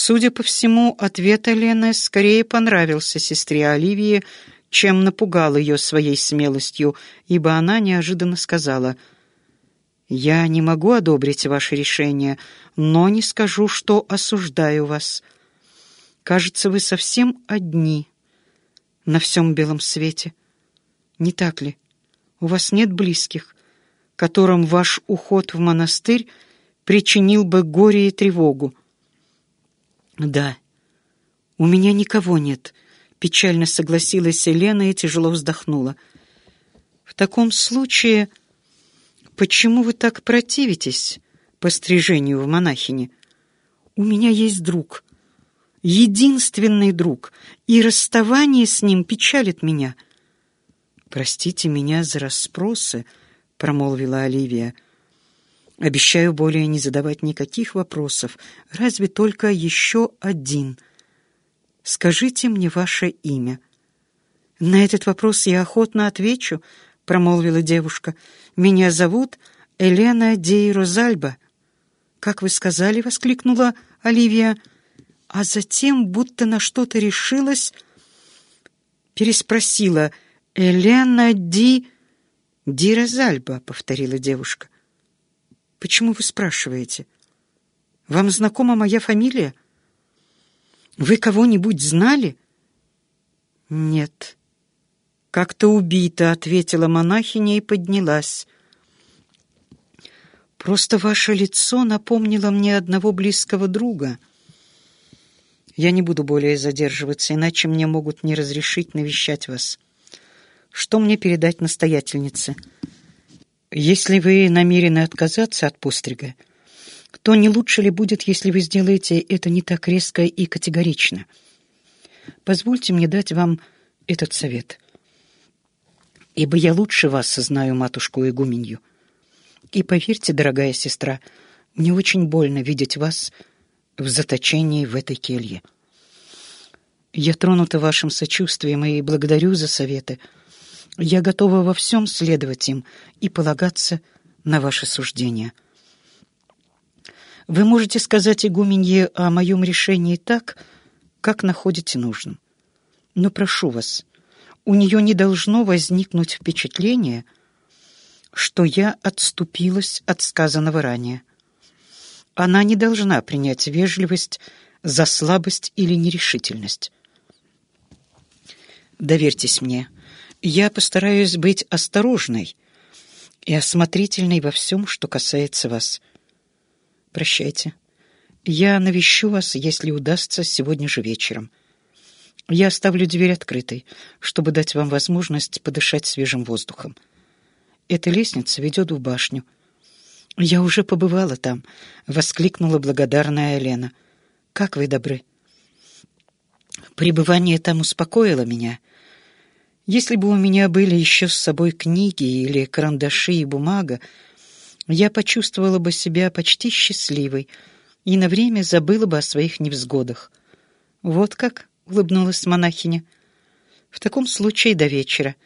Судя по всему, ответ Елены скорее понравился сестре Оливии, чем напугал ее своей смелостью, ибо она неожиданно сказала «Я не могу одобрить ваше решение, но не скажу, что осуждаю вас. Кажется, вы совсем одни на всем белом свете. Не так ли? У вас нет близких, которым ваш уход в монастырь причинил бы горе и тревогу. «Да, у меня никого нет», — печально согласилась Елена и тяжело вздохнула. «В таком случае, почему вы так противитесь пострижению в монахине? У меня есть друг, единственный друг, и расставание с ним печалит меня». «Простите меня за расспросы», — промолвила Оливия, — Обещаю более не задавать никаких вопросов, разве только еще один. Скажите мне ваше имя. На этот вопрос я охотно отвечу, промолвила девушка. Меня зовут Елена Дей Розальба. Как вы сказали, воскликнула Оливия, а затем, будто на что-то решилась, переспросила: "Елена Ди Ди Розальба", повторила девушка. Почему вы спрашиваете? Вам знакома моя фамилия? Вы кого-нибудь знали? Нет. Как-то убита, ответила монахиня и поднялась. Просто ваше лицо напомнило мне одного близкого друга. Я не буду более задерживаться, иначе мне могут не разрешить навещать вас. Что мне передать настоятельнице? Если вы намерены отказаться от пострига, то не лучше ли будет, если вы сделаете это не так резко и категорично? Позвольте мне дать вам этот совет. Ибо я лучше вас знаю матушку игуменью. И поверьте, дорогая сестра, мне очень больно видеть вас в заточении в этой келье. Я тронута вашим сочувствием и благодарю за советы, — я готова во всем следовать им и полагаться на ваше суждение. Вы можете сказать игуменье о моем решении так, как находите нужным. Но прошу вас, у нее не должно возникнуть впечатление, что я отступилась от сказанного ранее. Она не должна принять вежливость за слабость или нерешительность. Доверьтесь мне, я постараюсь быть осторожной и осмотрительной во всем, что касается вас. Прощайте. Я навещу вас, если удастся, сегодня же вечером. Я оставлю дверь открытой, чтобы дать вам возможность подышать свежим воздухом. Эта лестница ведет в башню. Я уже побывала там, воскликнула благодарная Елена. Как вы добры. Пребывание там успокоило меня. Если бы у меня были еще с собой книги или карандаши и бумага, я почувствовала бы себя почти счастливой и на время забыла бы о своих невзгодах. Вот как, улыбнулась монахиня. В таком случае до вечера.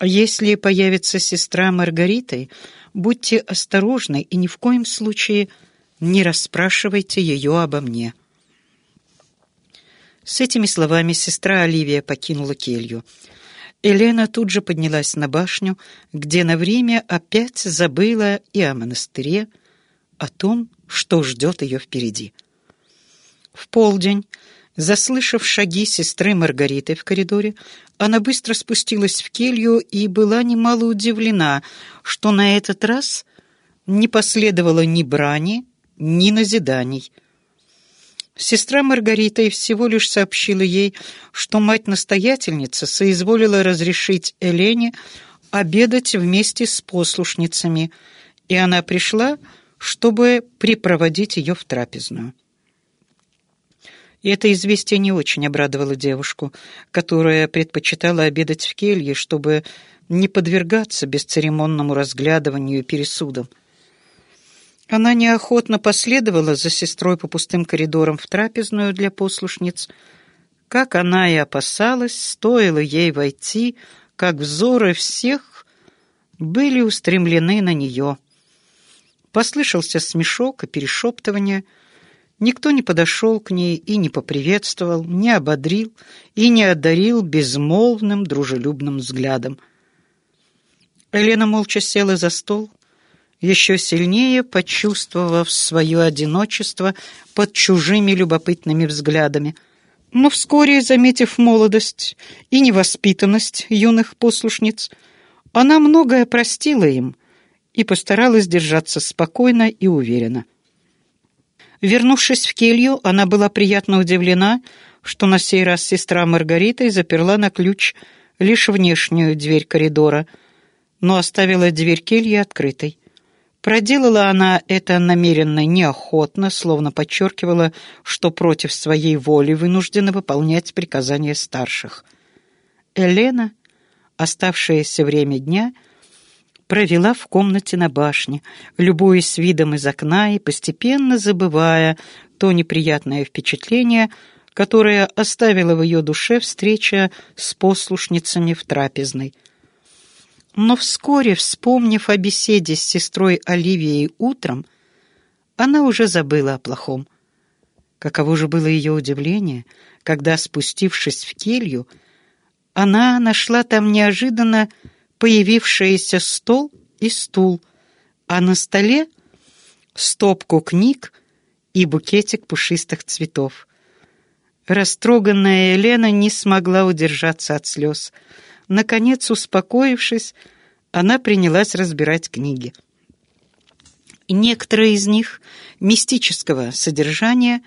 Если появится сестра Маргариты, будьте осторожны и ни в коем случае не расспрашивайте ее обо мне. С этими словами сестра Оливия покинула келью. Елена тут же поднялась на башню, где на время опять забыла и о монастыре, о том, что ждет ее впереди. В полдень, заслышав шаги сестры Маргариты в коридоре, она быстро спустилась в келью и была немало удивлена, что на этот раз не последовало ни брани, ни назиданий — Сестра Маргарита и всего лишь сообщила ей, что мать-настоятельница соизволила разрешить Элене обедать вместе с послушницами, и она пришла, чтобы припроводить ее в трапезную. И это известие не очень обрадовало девушку, которая предпочитала обедать в келье, чтобы не подвергаться бесцеремонному разглядыванию и пересудам. Она неохотно последовала за сестрой по пустым коридорам в трапезную для послушниц. Как она и опасалась, стоило ей войти, как взоры всех были устремлены на нее. Послышался смешок и перешептывание. Никто не подошел к ней и не поприветствовал, не ободрил и не одарил безмолвным дружелюбным взглядом. Елена молча села за стол, еще сильнее почувствовав свое одиночество под чужими любопытными взглядами. Но вскоре, заметив молодость и невоспитанность юных послушниц, она многое простила им и постаралась держаться спокойно и уверенно. Вернувшись в келью, она была приятно удивлена, что на сей раз сестра Маргарита заперла на ключ лишь внешнюю дверь коридора, но оставила дверь кельи открытой. Проделала она это намеренно неохотно, словно подчеркивала, что против своей воли вынуждена выполнять приказания старших. Елена, оставшееся время дня, провела в комнате на башне, любуясь видом из окна и постепенно забывая то неприятное впечатление, которое оставила в ее душе встреча с послушницами в трапезной. Но вскоре, вспомнив о беседе с сестрой Оливией утром, она уже забыла о плохом. Каково же было ее удивление, когда, спустившись в келью, она нашла там неожиданно появившийся стол и стул, а на столе стопку книг и букетик пушистых цветов. Растроганная Елена не смогла удержаться от слез. Наконец, успокоившись, она принялась разбирать книги. Некоторые из них, мистического содержания,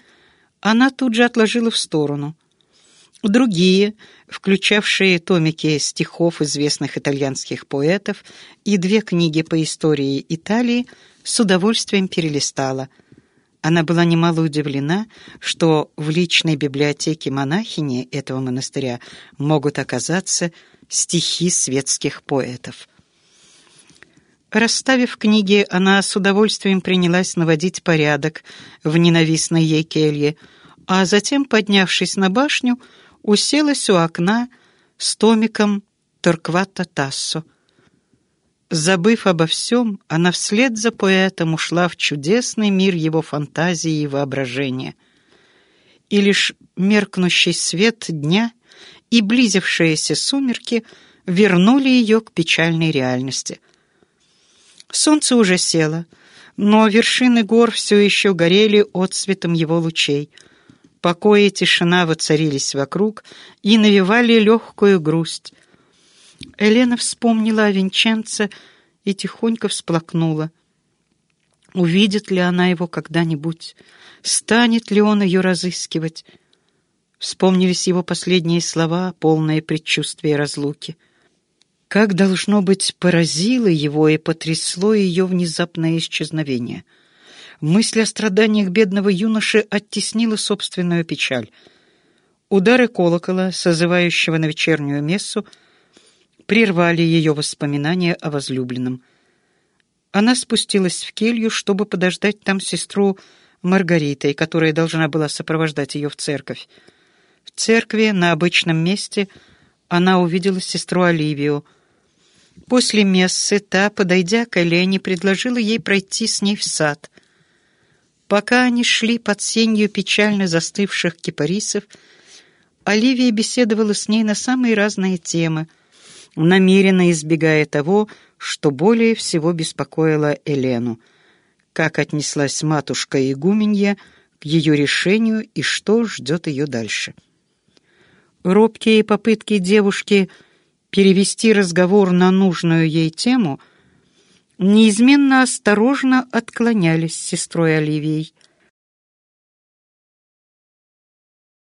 она тут же отложила в сторону — Другие, включавшие томики стихов известных итальянских поэтов и две книги по истории Италии, с удовольствием перелистала. Она была немало удивлена, что в личной библиотеке монахини этого монастыря могут оказаться стихи светских поэтов. Расставив книги, она с удовольствием принялась наводить порядок в ненавистной ей келье, а затем, поднявшись на башню, уселась у окна с томиком Торквата Тассо. Забыв обо всем, она вслед за поэтом ушла в чудесный мир его фантазии и воображения. И лишь меркнущий свет дня и близившиеся сумерки вернули ее к печальной реальности. Солнце уже село, но вершины гор все еще горели отсветом его лучей — Покой и тишина воцарились вокруг и навевали легкую грусть. Елена вспомнила о Винченце и тихонько всплакнула. Увидит ли она его когда-нибудь? Станет ли он ее разыскивать? Вспомнились его последние слова, полные предчувствия разлуки. Как, должно быть, поразило его и потрясло ее внезапное исчезновение — Мысль о страданиях бедного юноши оттеснила собственную печаль. Удары колокола, созывающего на вечернюю мессу, прервали ее воспоминания о возлюбленном. Она спустилась в келью, чтобы подождать там сестру Маргаритой, которая должна была сопровождать ее в церковь. Церкви, на обычном месте, она увидела сестру Оливию. После мессы та, подойдя к Элене, предложила ей пройти с ней в сад — Пока они шли под сенью печально застывших кипарисов, Оливия беседовала с ней на самые разные темы, намеренно избегая того, что более всего беспокоило Елену. Как отнеслась матушка игуменья к ее решению и что ждет ее дальше. Робкие попытки девушки перевести разговор на нужную ей тему — неизменно осторожно отклонялись сестрой Оливией.